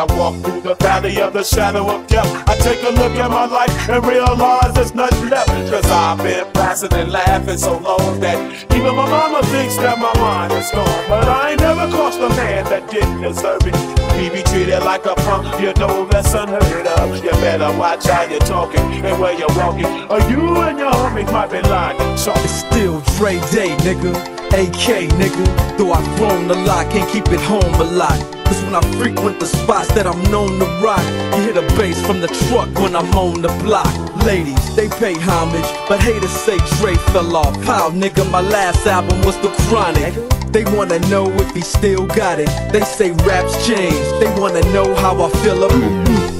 I walk through the valley of the shadow of death, I take a look at my life and realize there's nothing left. Cause I've been blasting and laughing so long that even my mama thinks that my mind is gone. But I ain't never crossed a man that didn't deserve it. He be treated like a punk, you know that's unheard of. You better watch how you're talking and where you're walking, or you and your homies might be lying. It's still Dre Day, nigga. AK, nigga. Though I've grown a lot, can't keep it home a lot. Cause when I frequent the spots that I'm known to rock, you hear the bass from the truck when I'm on the block. Ladies, they pay homage, but haters say Dre fell off. How, nigga, my last album was The Chronic. They wanna know if he still got it. They say raps change. They wanna know how I feel about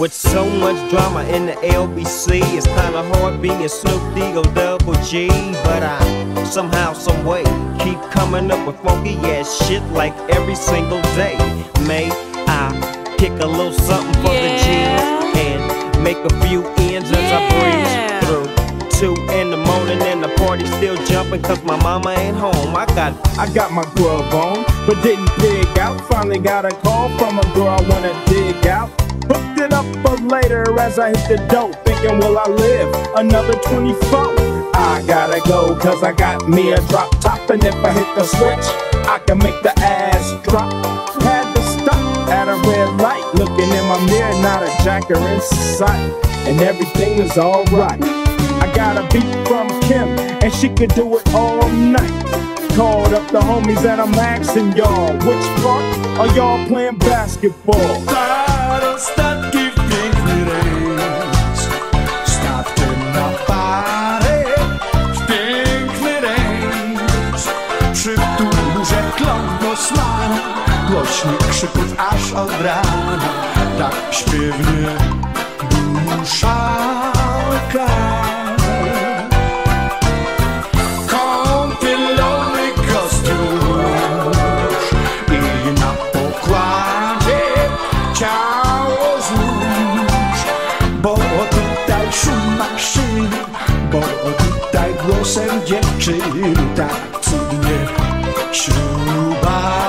With so much drama in the LBC, it's kinda hard being Snoop Dogg Double G. But I somehow, some way, keep coming up with funky ass shit like every single day. May I kick a little something for the G's and make a few ends as I breeze through. Two in the morning and the party still jumping cause my mama ain't home. I got I got my grub on, but didn't dig out. Finally got a call from a girl I wanna dig out. Hooked it up for later as I hit the dope, thinking, will I live another 24? I gotta go, cause I got me a drop top, and if I hit the switch, I can make the ass drop. Had to stop at a red light, looking in my mirror, not a jacker in sight, and everything is alright. I got a beat from Kim, and she could do it all night. Called up the homies and I'm asking y'all, which part are y'all playing basketball? Głośnik krzyków aż od rana Tak śpiewnie dusza kar Kąpielowy kostiusz I na pokładzie ciało złóż. Bo tutaj szum maszyny Bo tutaj głosem dziewczyny. Tak cudnie śruba gra